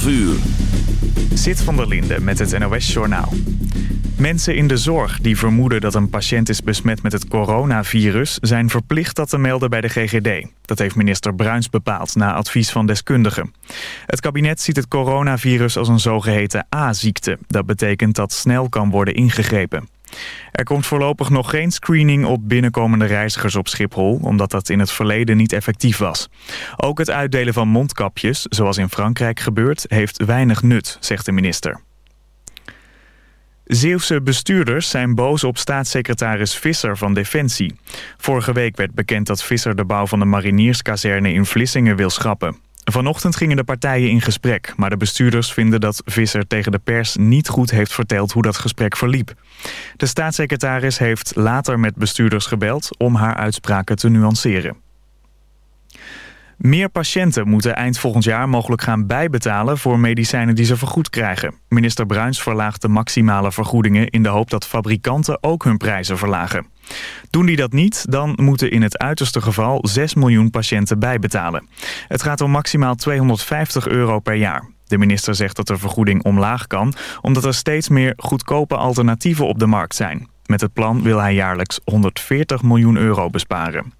12 uur. Zit van der Linde met het NOS-journaal. Mensen in de zorg die vermoeden dat een patiënt is besmet met het coronavirus... zijn verplicht dat te melden bij de GGD. Dat heeft minister Bruins bepaald na advies van deskundigen. Het kabinet ziet het coronavirus als een zogeheten A-ziekte. Dat betekent dat snel kan worden ingegrepen. Er komt voorlopig nog geen screening op binnenkomende reizigers op Schiphol... omdat dat in het verleden niet effectief was. Ook het uitdelen van mondkapjes, zoals in Frankrijk gebeurt... heeft weinig nut, zegt de minister. Zeeuwse bestuurders zijn boos op staatssecretaris Visser van Defensie. Vorige week werd bekend dat Visser de bouw van de marinierskazerne in Vlissingen wil schrappen. Vanochtend gingen de partijen in gesprek, maar de bestuurders vinden dat Visser tegen de pers niet goed heeft verteld hoe dat gesprek verliep. De staatssecretaris heeft later met bestuurders gebeld om haar uitspraken te nuanceren. Meer patiënten moeten eind volgend jaar mogelijk gaan bijbetalen voor medicijnen die ze vergoed krijgen. Minister Bruins verlaagt de maximale vergoedingen in de hoop dat fabrikanten ook hun prijzen verlagen. Doen die dat niet, dan moeten in het uiterste geval 6 miljoen patiënten bijbetalen. Het gaat om maximaal 250 euro per jaar. De minister zegt dat de vergoeding omlaag kan, omdat er steeds meer goedkope alternatieven op de markt zijn. Met het plan wil hij jaarlijks 140 miljoen euro besparen.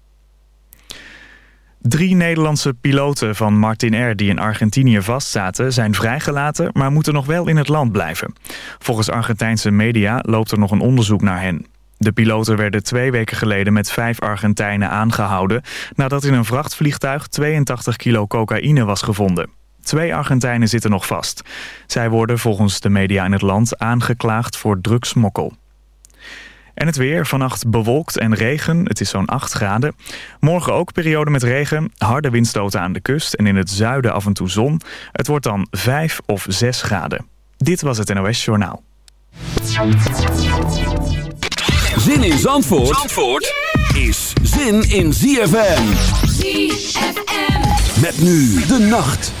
Drie Nederlandse piloten van Martin Air die in Argentinië vastzaten... zijn vrijgelaten, maar moeten nog wel in het land blijven. Volgens Argentijnse media loopt er nog een onderzoek naar hen. De piloten werden twee weken geleden met vijf Argentijnen aangehouden... nadat in een vrachtvliegtuig 82 kilo cocaïne was gevonden. Twee Argentijnen zitten nog vast. Zij worden volgens de media in het land aangeklaagd voor drugsmokkel. En het weer, vannacht bewolkt en regen. Het is zo'n 8 graden. Morgen ook periode met regen. Harde windstoten aan de kust en in het zuiden af en toe zon. Het wordt dan 5 of 6 graden. Dit was het NOS Journaal. Zin in Zandvoort, Zandvoort is zin in ZFM. ZFM. Met nu de nacht.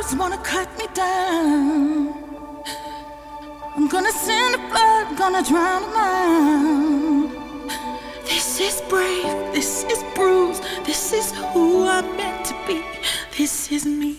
birds wanna cut me down. I'm gonna send a flood, gonna drown the out. This is brave, this is bruised, this is who I'm meant to be, this is me.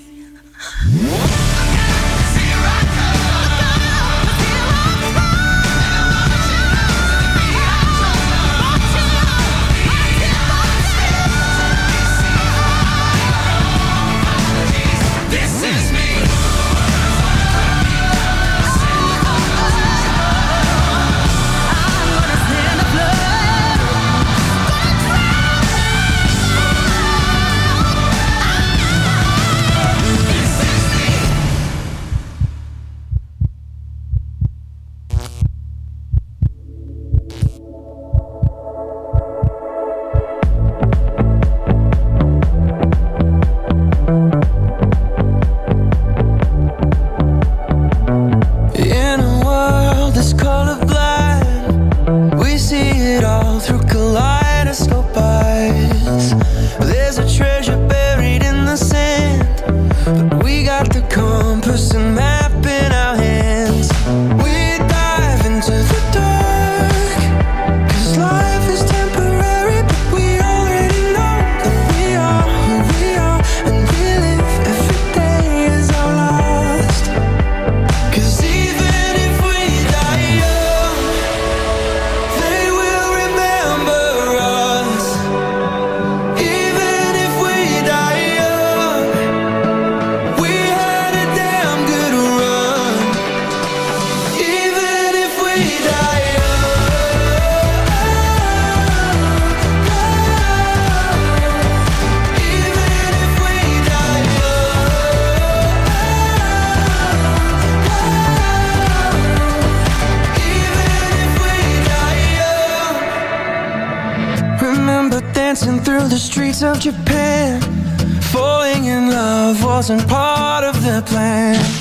wasn't part of the plan.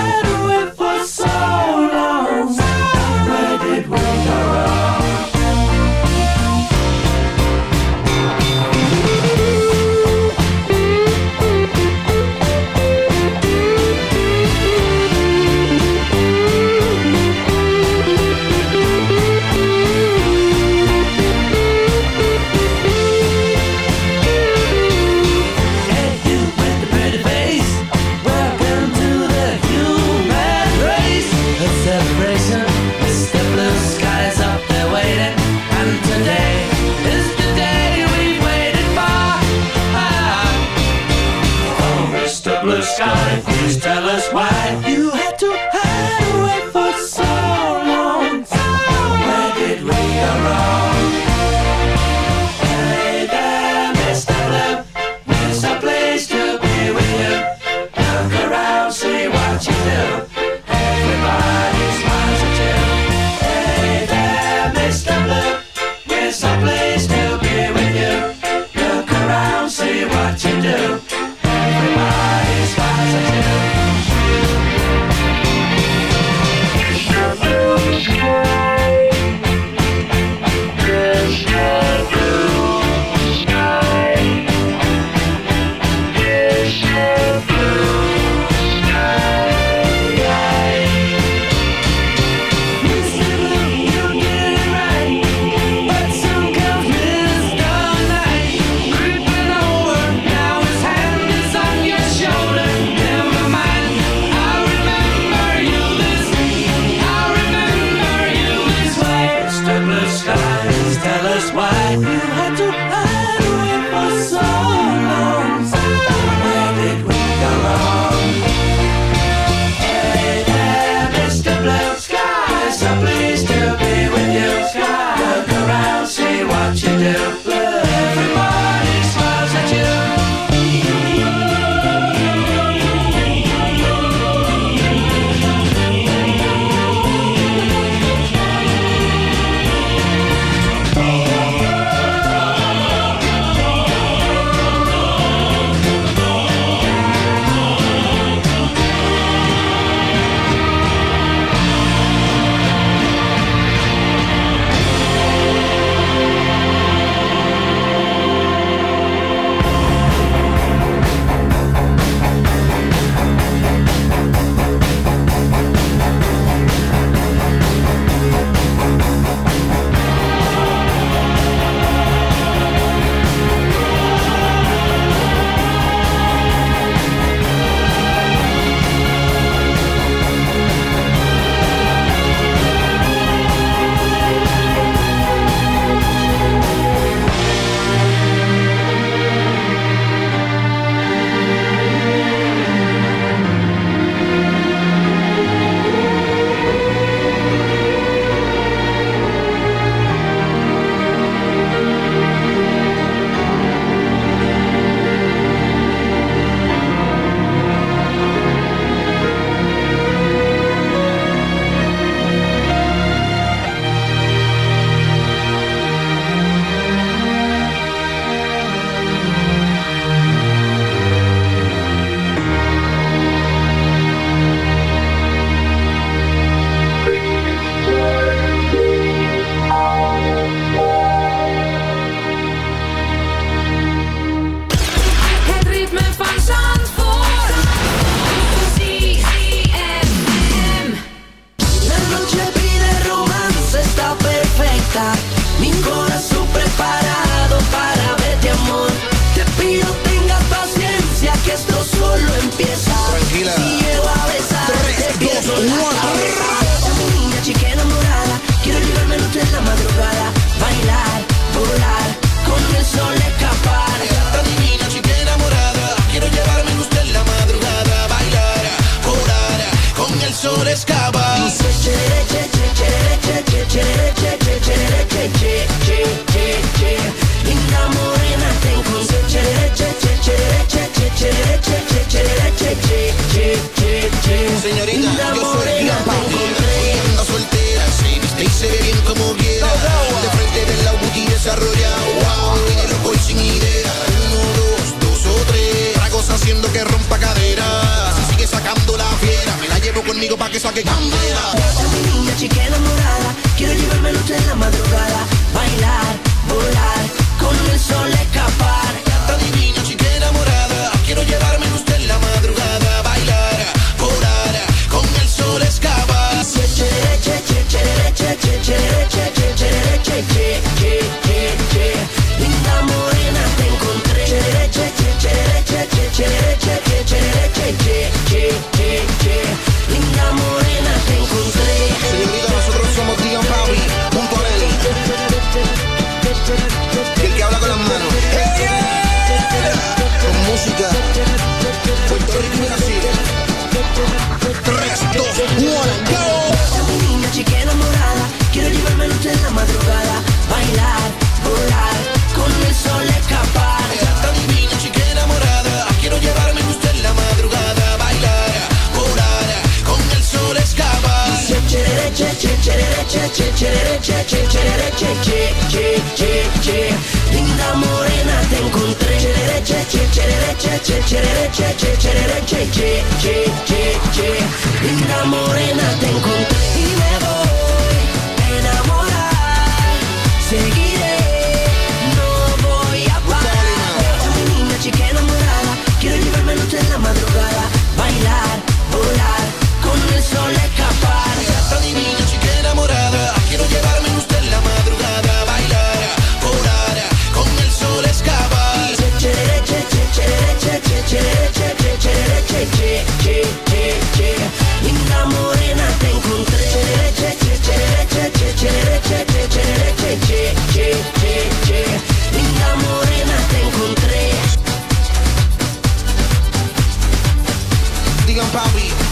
noche, linda morena te encontré. Cherere, che, che, cherere, che, che, cherere, che, che, cherere, che, che, che, che, che, linda morena te encontré. Y me voy.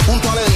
junto al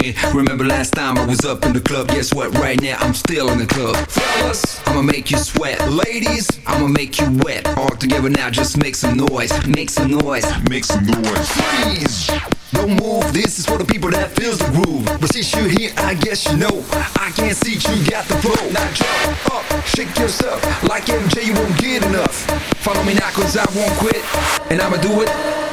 Jane. Remember last time I was up in the club? Guess what? Right now I'm still in the club. Fellas, I'ma make you sweat. Ladies, I'ma make you wet. All together now, just make some noise. Make some noise. Make some noise. Freeze! Don't move, this is for the people that feels the groove. But since you're here, I guess you know. I can't see you got the flow. Now jump up, shake yourself. Like MJ, you won't get enough. Follow me now, cause I won't quit. And I'ma do it.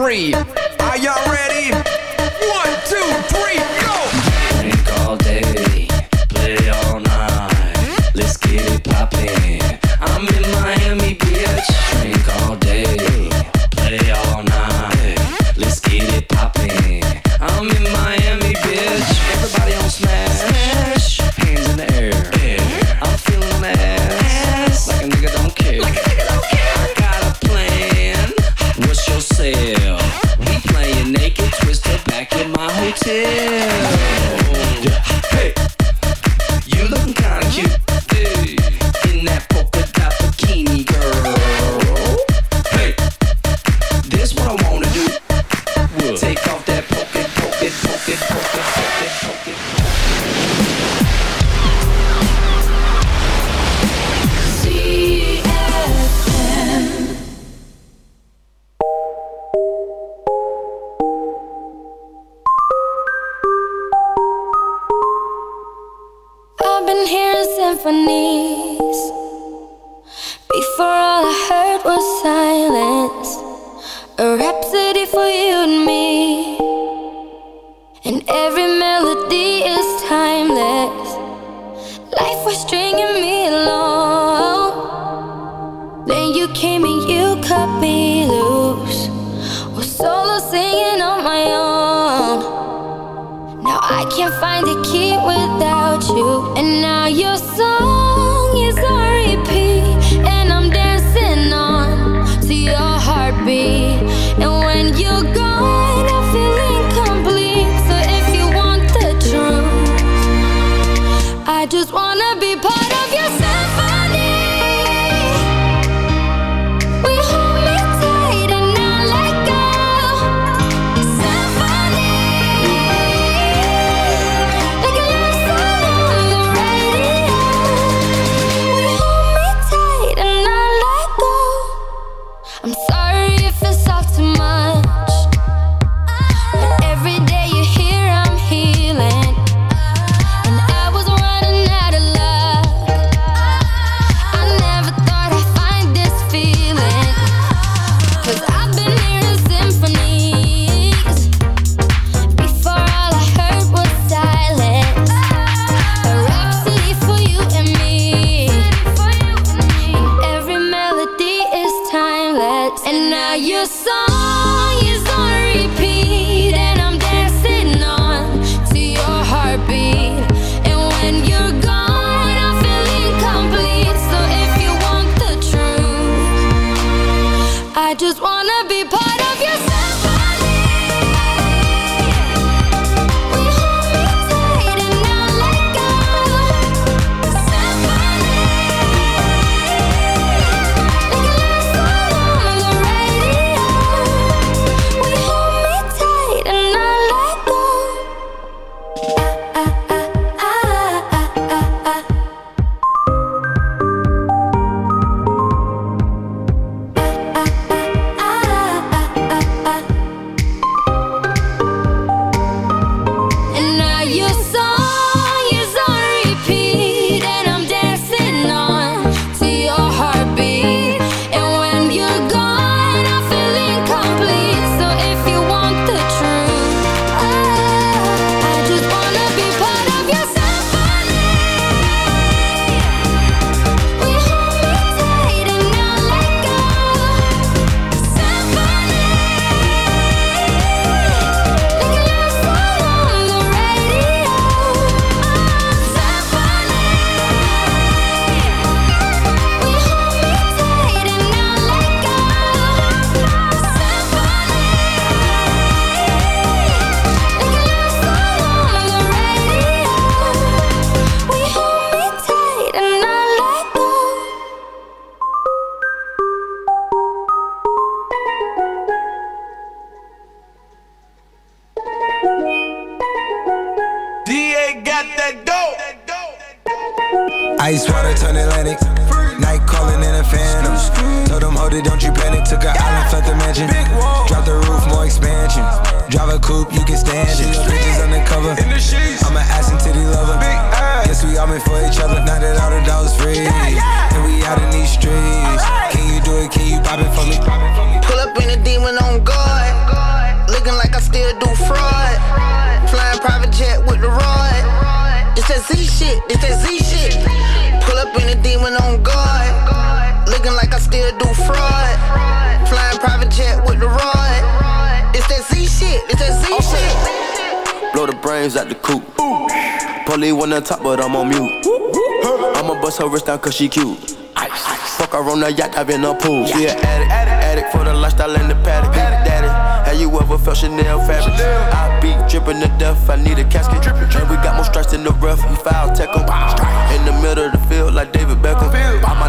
three. Without you. And now you're song shit. Blow the coop. Polly on top, but I'm on mute. I'ma bust her wrist down cause she cute. Fuck her on the yacht, I've been a pool. She an addict, addict for the lifestyle and the paddock. Daddy, have you ever felt Chanel fabric? I be dripping to death, I need a casket. And we got more strikes in the rough, we foul tech 'em. In the middle of the field, like David Beckham. All my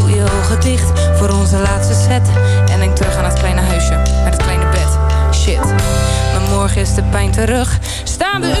Je ogen dicht voor onze laatste set. En denk terug aan het kleine huisje met het kleine bed. Shit, maar morgen is de pijn terug. Staan we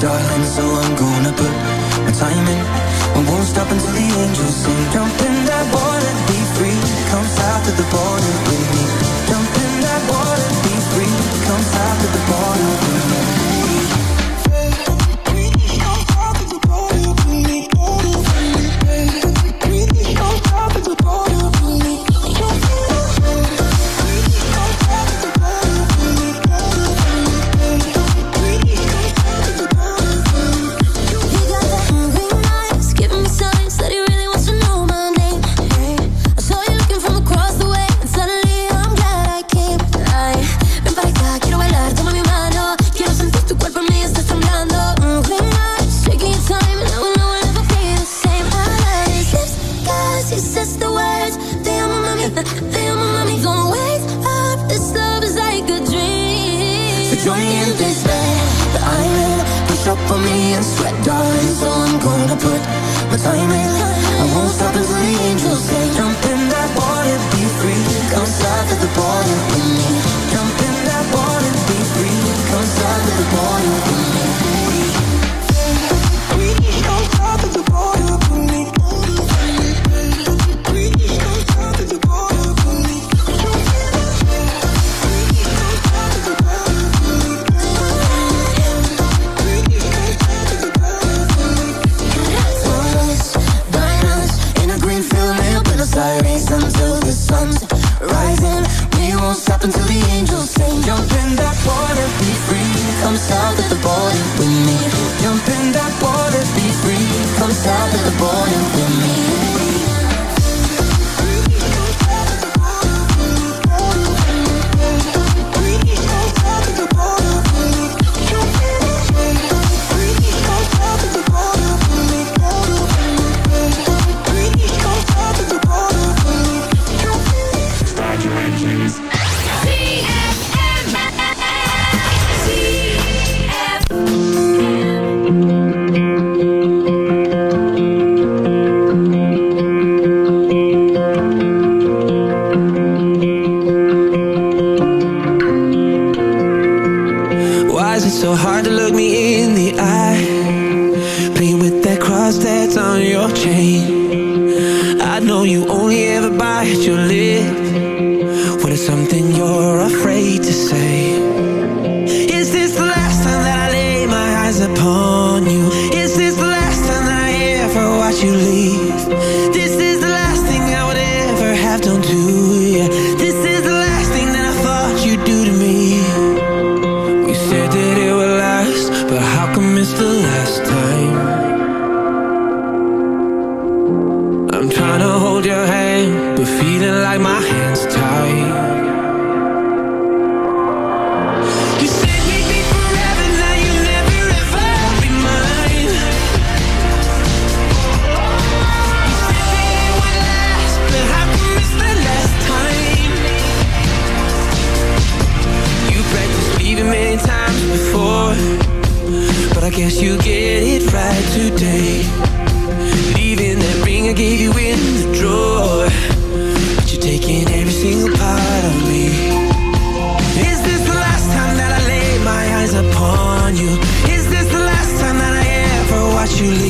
darling, so I'm gonna put my time in. I won't stop until the angels sing. Jump in that water, be free. Comes out to the border with me. Jump in that water, be free. Comes out to the border with me. But time ain't you leave